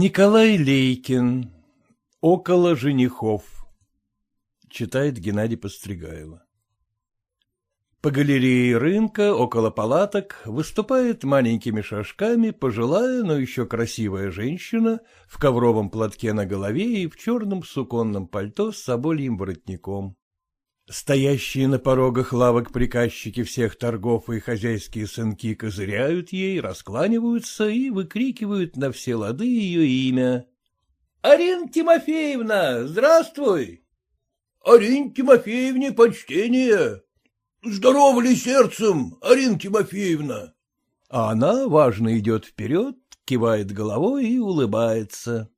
Николай Лейкин. Около женихов. Читает Геннадий Постригайло. По галерее рынка, около палаток, выступает маленькими шажками пожилая, но еще красивая женщина в ковровом платке на голове и в черном суконном пальто с собольем воротником. Стоящие на порогах лавок приказчики всех торгов и хозяйские сынки козыряют ей, раскланиваются и выкрикивают на все лады ее имя. — Арина Тимофеевна, здравствуй! — Арин Тимофеевне почтение! — Здорово ли сердцем, Арина Тимофеевна? А она важно идет вперед, кивает головой и улыбается.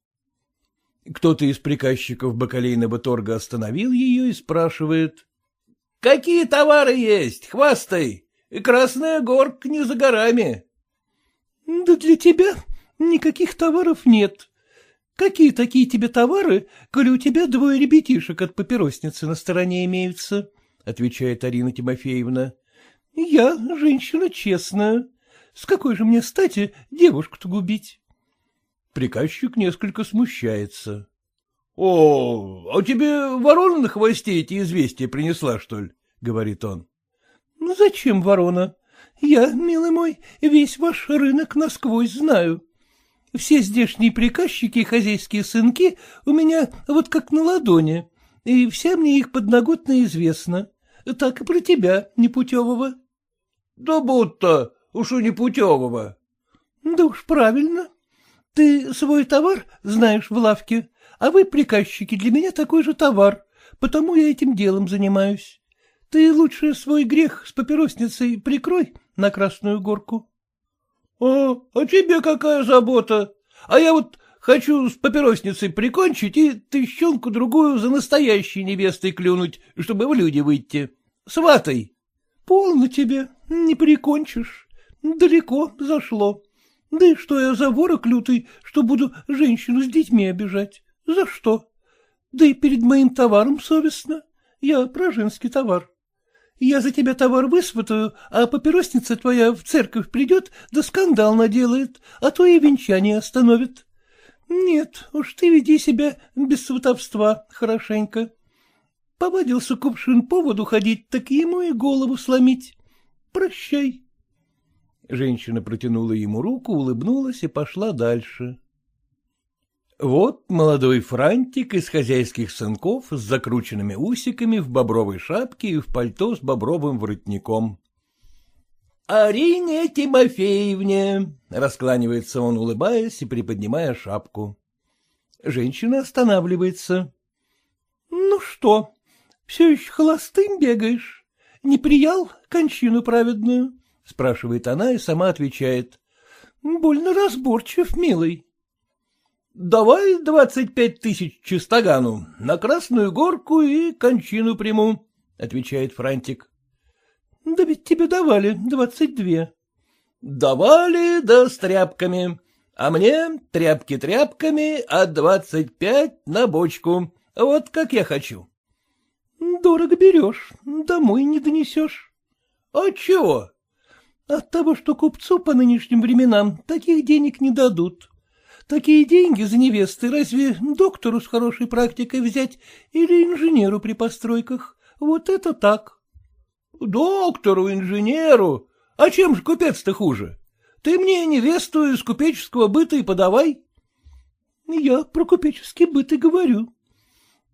Кто-то из приказчиков бакалейного торга остановил ее и спрашивает. — Какие товары есть? Хвастай! Красная горка не за горами. — Да для тебя никаких товаров нет. Какие такие тебе товары, коли у тебя двое ребятишек от папиросницы на стороне имеются? — отвечает Арина Тимофеевна. — Я женщина честная. С какой же мне стати девушку-то губить? Приказчик несколько смущается. — О, а тебе ворона на хвосте эти известия принесла, что ли? — говорит он. — Ну зачем ворона? Я, милый мой, весь ваш рынок насквозь знаю. Все здешние приказчики и хозяйские сынки у меня вот как на ладони и вся мне их подноготно известна. Так и про тебя, непутевого. — Да будто, уж у непутевого. — Да уж правильно. Ты свой товар знаешь в лавке, а вы, приказчики, для меня такой же товар, потому я этим делом занимаюсь. Ты лучше свой грех с папиросницей прикрой на Красную Горку. — А, а тебе какая забота? А я вот Хочу с папиросницей прикончить и тыщенку другую за настоящей невестой клюнуть, чтобы в люди выйти. Сватай. Полно тебе, не прикончишь. Далеко зашло. Да и что я за ворок лютый, что буду женщину с детьми обижать? За что? Да и перед моим товаром совестно. Я про женский товар. Я за тебя товар высватаю, а папиросница твоя в церковь придет, да скандал наделает, а то и венчание остановит. Нет, уж ты веди себя без сватовства хорошенько. Повадился кувшин по воду ходить, так ему и голову сломить. Прощай. Женщина протянула ему руку, улыбнулась и пошла дальше. Вот молодой франтик из хозяйских сынков с закрученными усиками в бобровой шапке и в пальто с бобровым воротником. Арине Тимофеевне, — раскланивается он, улыбаясь и приподнимая шапку. Женщина останавливается. — Ну что, все еще холостым бегаешь? Не приял кончину праведную? — спрашивает она и сама отвечает. — Больно разборчив, милый. — Давай двадцать пять тысяч чистогану, на Красную Горку и кончину приму, — отвечает Франтик. — Да ведь тебе давали двадцать две. — Давали, да с тряпками. А мне тряпки тряпками, а двадцать пять на бочку. Вот как я хочу. — Дорого берешь, домой не донесешь. — А чего? — От того, что купцу по нынешним временам таких денег не дадут. Такие деньги за невесты разве доктору с хорошей практикой взять или инженеру при постройках? Вот это так. Доктору, инженеру. А чем же купец-то хуже? Ты мне невесту из купеческого быта и подавай. Я про купеческий быт и говорю.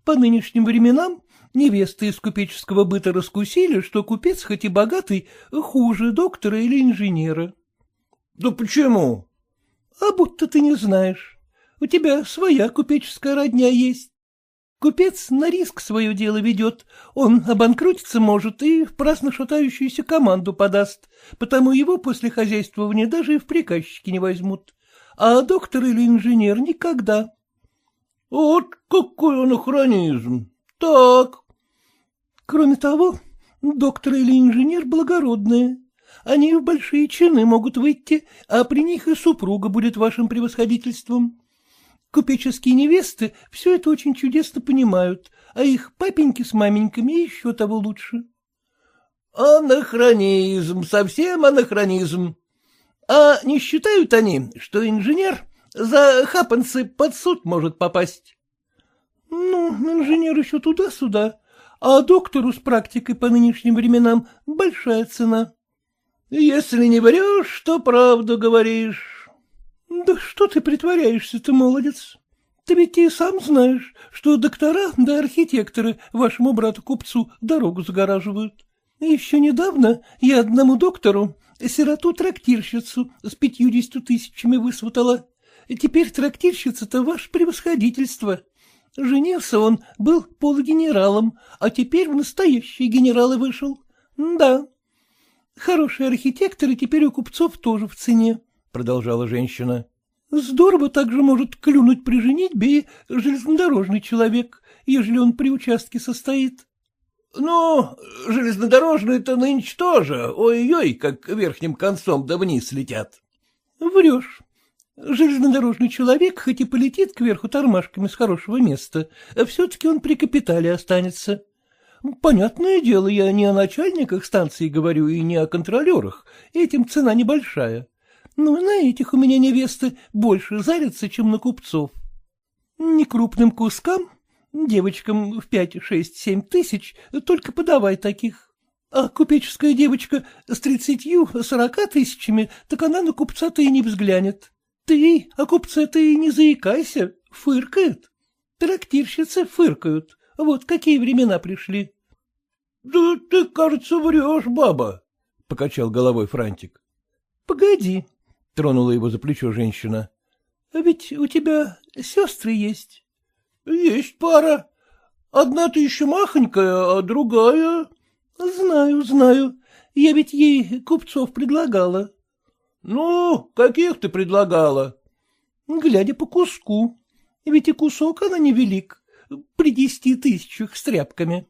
По нынешним временам невесты из купеческого быта раскусили, что купец, хоть и богатый, хуже доктора или инженера. Да почему? А будто ты не знаешь. У тебя своя купеческая родня есть. Купец на риск свое дело ведет, он обанкротиться может и в праздно шатающуюся команду подаст, потому его после хозяйствования даже и в приказчики не возьмут, а доктор или инженер никогда. — Вот какой анахронизм! Так. Кроме того, доктор или инженер благородные. Они в большие чины могут выйти, а при них и супруга будет вашим превосходительством. Купеческие невесты все это очень чудесно понимают, а их папеньки с маменьками еще того лучше. Анахронизм, совсем анахронизм. А не считают они, что инженер За хапанцы под суд может попасть. — Ну, инженер еще туда-сюда, а доктору с практикой по нынешним временам большая цена. — Если не врешь, то правду говоришь. — Да что ты притворяешься-то, молодец? Ты ведь и сам знаешь, что доктора да архитекторы вашему брату-купцу дорогу загораживают. Еще недавно я одному доктору сироту-трактирщицу с пятьюдесятью тысячами высватала. Теперь трактирщица-то ваше превосходительство. Женился он, был полугенералом, а теперь в настоящие генералы вышел. Да. Хорошие архитекторы теперь у купцов тоже в цене, — продолжала женщина. Здорово также может клюнуть при женитьбе и железнодорожный человек, ежели он при участке состоит. — Ну, железнодорожные-то нынче тоже, ой-ой, как верхним концом да вниз летят. — Врешь. Железнодорожный человек, хоть и полетит кверху тормашками с хорошего места, все-таки он при капитале останется. Понятное дело, я не о начальниках станции говорю и не о контролерах, этим цена небольшая. Но на этих у меня невесты больше зарятся, чем на купцов. Некрупным кускам, девочкам в пять, шесть, семь тысяч, только подавай таких. А купеческая девочка с тридцатью, сорока тысячами, так она на купца-то и не взглянет. Ты о купце-то и не заикайся, фыркает. Трактирщицы фыркают. Вот какие времена пришли. — Да ты, кажется, врешь, баба, — покачал головой Франтик. — Погоди, — тронула его за плечо женщина. — А ведь у тебя сестры есть. — Есть пара. Одна-то еще махонькая, а другая... — Знаю, знаю. Я ведь ей купцов предлагала. Ну, каких ты предлагала? Глядя по куску. Ведь и кусок она невелик, при десяти тысячах с тряпками.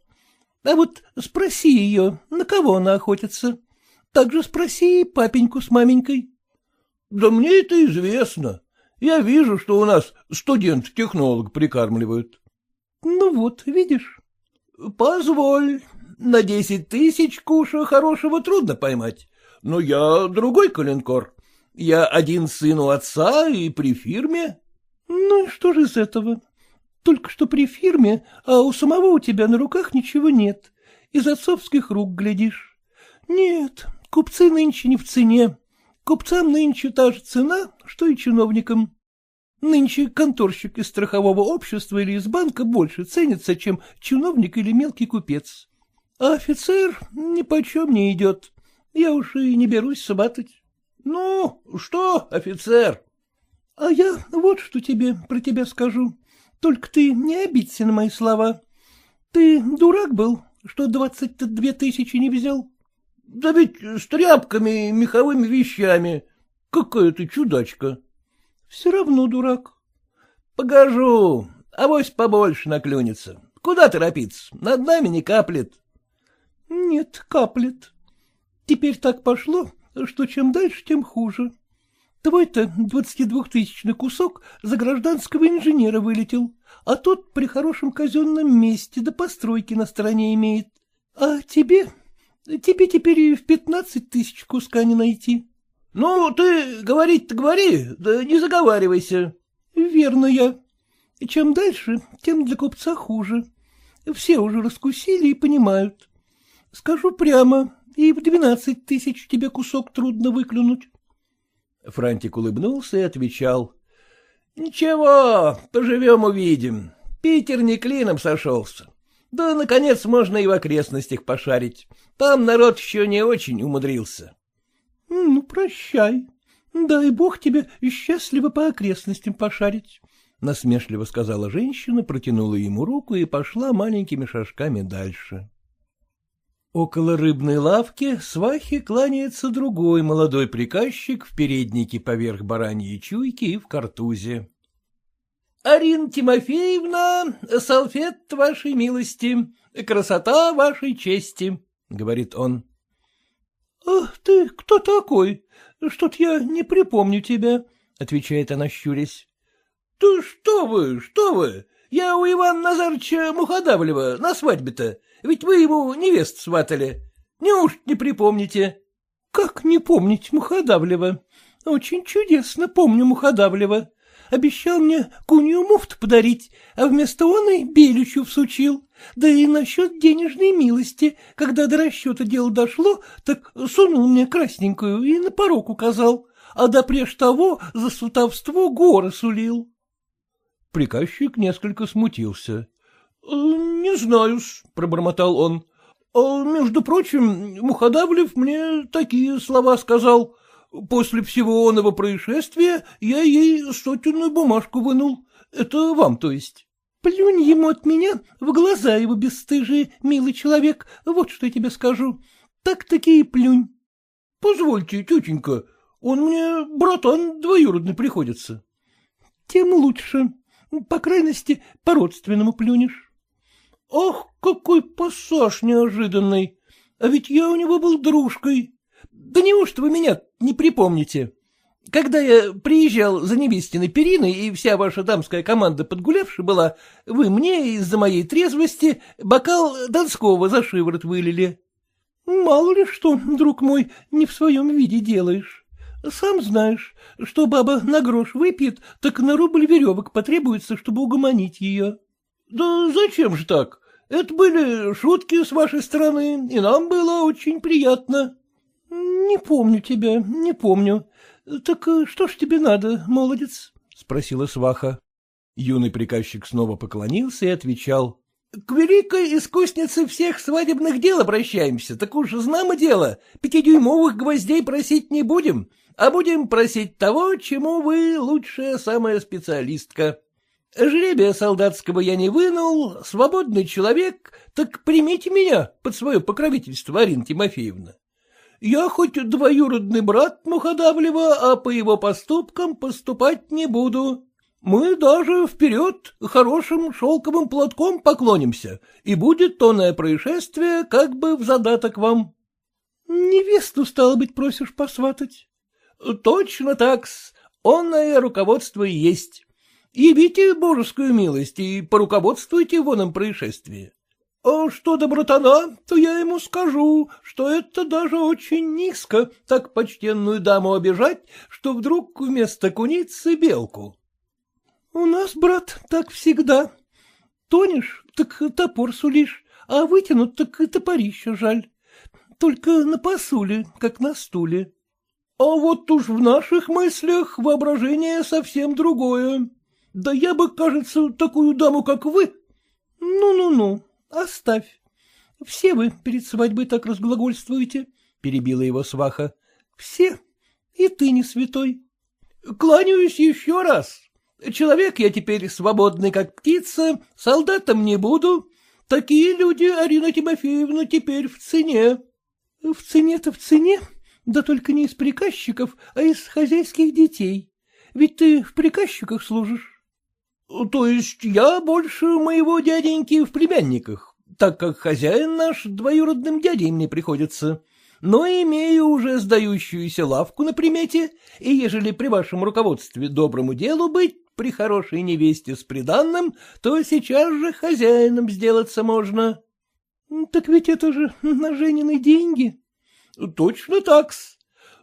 А вот спроси ее, на кого она охотится. Так же спроси папеньку с маменькой. Да мне это известно. Я вижу, что у нас студент-технолог прикармливают. Ну вот, видишь. Позволь, на десять тысяч куша хорошего трудно поймать но я другой коленкор. Я один сын у отца и при фирме. Ну и что же из этого? Только что при фирме, а у самого у тебя на руках ничего нет. Из отцовских рук глядишь. Нет, купцы нынче не в цене. Купцам нынче та же цена, что и чиновникам. Нынче конторщик из страхового общества или из банка больше ценится, чем чиновник или мелкий купец. А офицер ни почем не идет. Я уж и не берусь сватать. — Ну, что, офицер? — А я вот что тебе про тебя скажу. Только ты не обидься на мои слова. Ты дурак был, что двадцать две тысячи не взял? — Да ведь с тряпками и меховыми вещами. Какая ты чудачка. — Все равно дурак. — Погожу, авось побольше наклюнется. Куда торопиться? Над нами не каплет. — Нет, каплет. Теперь так пошло, что чем дальше, тем хуже. Твой-то двадцатидвухтысячный кусок за гражданского инженера вылетел, а тот при хорошем казенном месте до постройки на стороне имеет. А тебе? Тебе теперь и в пятнадцать тысяч куска не найти. — Ну, ты говорить-то говори, да не заговаривайся. — Верно я. Чем дальше, тем для купца хуже. Все уже раскусили и понимают. Скажу прямо, и в двенадцать тысяч тебе кусок трудно выклюнуть. Франтик улыбнулся и отвечал. — Ничего, поживем увидим. Питер не клином сошелся. Да, наконец, можно и в окрестностях пошарить. Там народ еще не очень умудрился. — Ну, прощай. Дай бог тебе счастливо по окрестностям пошарить. — насмешливо сказала женщина, протянула ему руку и пошла маленькими шажками дальше. Около рыбной лавки свахи кланяется другой молодой приказчик в переднике поверх бараньей чуйки и в картузе. — Арина Тимофеевна, салфет вашей милости, красота вашей чести, — говорит он. — Ах ты кто такой? Что-то я не припомню тебя, — отвечает она, щурясь. — Да что вы, что вы, я у Ивана Назарыча Мухадавлева на свадьбе-то. Ведь вы ему невест сватали. Неужто не припомните? — Как не помнить Мухадавлева? Очень чудесно помню Мухадавлева. обещал мне кунью муфту подарить, а вместо оной белючу всучил. Да и насчет денежной милости, когда до расчета дело дошло, так сунул мне красненькую и на порог указал, а допреж того за сутовство горы сулил. Приказчик несколько смутился. — Не знаю-с, — пробормотал он. А, между прочим, Мухадавлев мне такие слова сказал. После всего оного происшествия я ей сотенную бумажку вынул. Это вам, то есть. Плюнь ему от меня в глаза его бесстыжие, милый человек, вот что я тебе скажу. Так-таки и плюнь. Позвольте, тетенька, он мне братан двоюродный приходится. Тем лучше. По крайности, по-родственному плюнешь. Ах, какой пассаж неожиданный! А ведь я у него был дружкой. Да неужто вы меня не припомните? Когда я приезжал за невестиной периной, и вся ваша дамская команда подгулявши была, вы мне из-за моей трезвости бокал Донского за шиворот вылили. Мало ли что, друг мой, не в своем виде делаешь. Сам знаешь, что баба на грош выпьет, так на рубль веревок потребуется, чтобы угомонить ее. — Да зачем же так? Это были шутки с вашей стороны, и нам было очень приятно. — Не помню тебя, не помню. Так что ж тебе надо, молодец? — спросила сваха. Юный приказчик снова поклонился и отвечал. — К великой искуснице всех свадебных дел обращаемся, так уж знамо дело, пятидюймовых гвоздей просить не будем, а будем просить того, чему вы лучшая самая специалистка. Жребия солдатского я не вынул, свободный человек, так примите меня под свое покровительство, Арина Тимофеевна. Я хоть двоюродный брат Мухадавлева, а по его поступкам поступать не буду. Мы даже вперед хорошим шелковым платком поклонимся, и будет тонное происшествие как бы в задаток вам. — Невесту, стало быть, просишь посватать? — Точно так-с, онное руководство и есть. Явите божескую милость и поруководствуйте в оном происшествии. А что до братана, то я ему скажу, что это даже очень низко так почтенную даму обижать, что вдруг вместо куницы белку. — У нас, брат, так всегда. Тонешь, так топор сулишь, а вытянут, так и топорище жаль. Только на посуле, как на стуле. А вот уж в наших мыслях воображение совсем другое. Да я бы, кажется, такую даму, как вы... Ну-ну-ну, оставь. Все вы перед свадьбой так разглагольствуете, — перебила его сваха. Все, и ты не святой. Кланяюсь еще раз. Человек я теперь свободный, как птица, солдатом не буду. Такие люди, Арина Тимофеевна, теперь в цене. В цене-то в цене, да только не из приказчиков, а из хозяйских детей. Ведь ты в приказчиках служишь. — То есть я больше моего дяденьки в племянниках, так как хозяин наш двоюродным дядей мне приходится, но имею уже сдающуюся лавку на примете, и ежели при вашем руководстве доброму делу быть, при хорошей невесте с приданным, то сейчас же хозяином сделаться можно. — Так ведь это же на Женины деньги. — Точно так-с.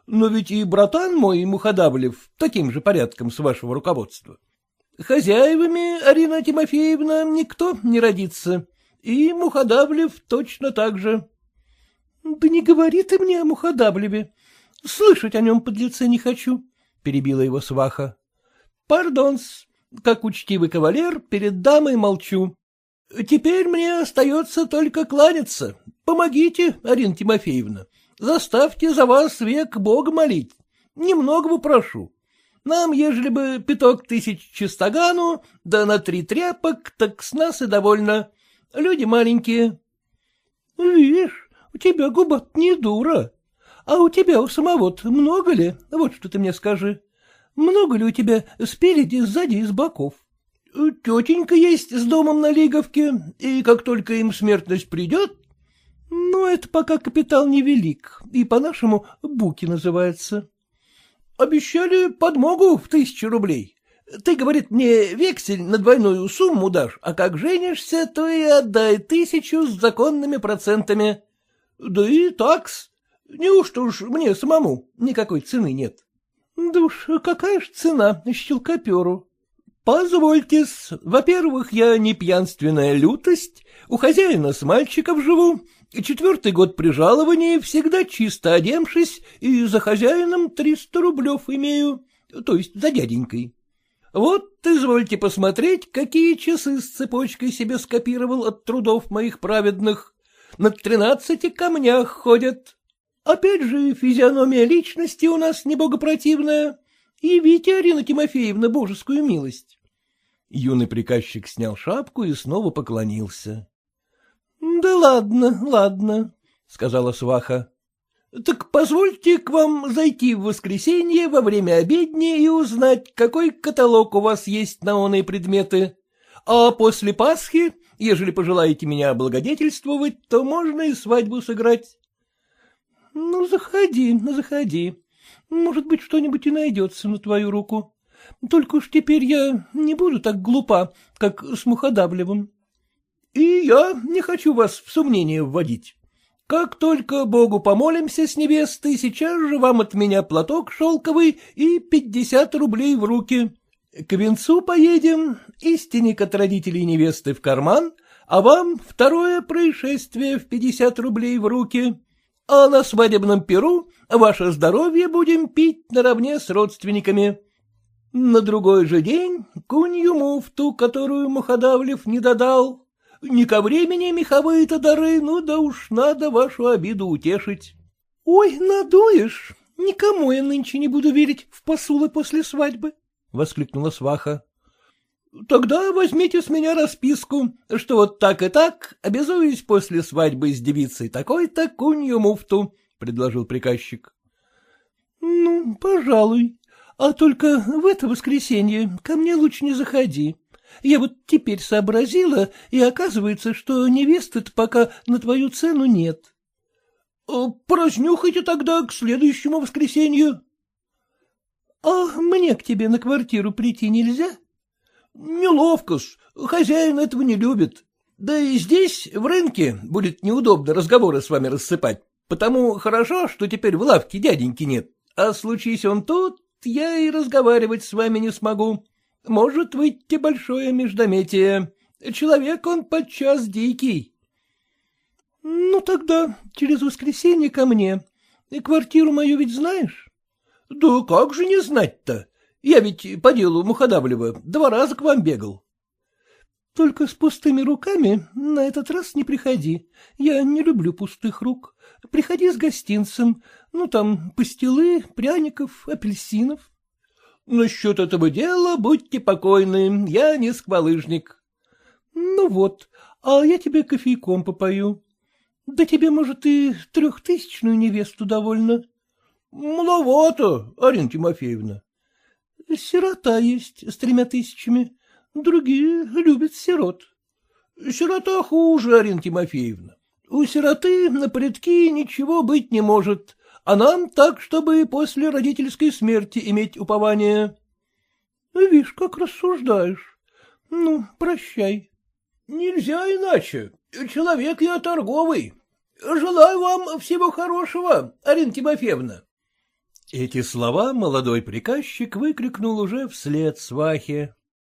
Но ведь и братан мой Мухадавлев таким же порядком с вашего руководства. Хозяевами, Арина Тимофеевна, никто не родится, и Мухадавлев точно так же. — Да не говори ты мне о Мухадавлеве. Слышать о нем под лице не хочу, — перебила его сваха. — Пардонс, как учтивый кавалер, перед дамой молчу. Теперь мне остается только кланяться. Помогите, Арина Тимофеевна, заставьте за вас век Бога молить. Немногого прошу. Нам, ежели бы пяток тысяч чистогану, да на три тряпок, так с нас и довольно. Люди маленькие. — Видишь, у тебя губа не дура. А у тебя у самого много ли? Вот что ты мне скажи. Много ли у тебя спереди, сзади и с боков? — Тетенька есть с домом на Лиговке, и как только им смертность придет... — Ну, это пока капитал невелик, и по-нашему буки называется. Обещали подмогу в тысячу рублей. Ты, говорит, мне вексель на двойную сумму дашь, а как женишься, то и отдай тысячу с законными процентами. Да и такс. Неужто уж мне самому никакой цены нет? Да уж какая ж цена щелкоперу? — Позвольте-с, во-первых, я не пьянственная лютость, у хозяина с мальчиков живу, четвертый год при жаловании, всегда чисто одемшись, и за хозяином триста рублев имею, то есть за дяденькой. Вот, извольте посмотреть, какие часы с цепочкой себе скопировал от трудов моих праведных. На тринадцати камнях ходят. Опять же, физиономия личности у нас небогопротивная. Явите, Арина Тимофеевна, божескую милость. Юный приказчик снял шапку и снова поклонился. — Да ладно, ладно, — сказала сваха. — Так позвольте к вам зайти в воскресенье во время обедни и узнать, какой каталог у вас есть на оные предметы. А после Пасхи, ежели пожелаете меня облагодетельствовать, то можно и свадьбу сыграть. — Ну, заходи, заходи, может быть, что-нибудь и найдется на твою руку. Только уж теперь я не буду так глупа, как с Муходаблевым. И я не хочу вас в сомнение вводить. Как только Богу помолимся с невестой, сейчас же вам от меня платок шелковый и пятьдесят рублей в руки. К венцу поедем, истинник от родителей невесты в карман, а вам второе происшествие в пятьдесят рублей в руки а на свадебном перу ваше здоровье будем пить наравне с родственниками. На другой же день кунью муфту, которую Мухадавлев не додал. Не ко времени меховые-то дары, ну да уж надо вашу обиду утешить. — Ой, надуешь! Никому я нынче не буду верить в посулы после свадьбы, — воскликнула сваха. — Тогда возьмите с меня расписку, что вот так и так обязуюсь после свадьбы с девицей такой-то кунью муфту, — предложил приказчик. — Ну, пожалуй. А только в это воскресенье ко мне лучше не заходи. Я вот теперь сообразила, и оказывается, что невесты-то пока на твою цену нет. А — Проснюхайте тогда к следующему воскресенью. — А мне к тебе на квартиру прийти нельзя? — Неловко-с, хозяин этого не любит. Да и здесь, в рынке, будет неудобно разговоры с вами рассыпать, потому хорошо, что теперь в лавке дяденьки нет. А случись он тут, я и разговаривать с вами не смогу. Может выйти большое междометие. Человек он подчас дикий. — Ну, тогда через воскресенье ко мне. И квартиру мою ведь знаешь? — Да как же не знать-то? Я ведь по делу Мухадавлева два раза к вам бегал. — Только с пустыми руками на этот раз не приходи. Я не люблю пустых рук. Приходи с гостинцем. Ну, там, пастилы, пряников, апельсинов. — Насчет этого дела будьте покойны, я не сквалыжник. — Ну вот, а я тебе кофейком попою. Да тебе, может, и трехтысячную невесту довольно. — Маловато, Арина Тимофеевна. — Сирота есть с тремя тысячами. Другие любят сирот. — Сирота хуже, Арина Тимофеевна. У сироты на предки ничего быть не может, а нам так, чтобы после родительской смерти иметь упование. — Вишь, как рассуждаешь. Ну, прощай. — Нельзя иначе. Человек я торговый. Желаю вам всего хорошего, Арина Тимофеевна. Эти слова молодой приказчик выкрикнул уже вслед свахе.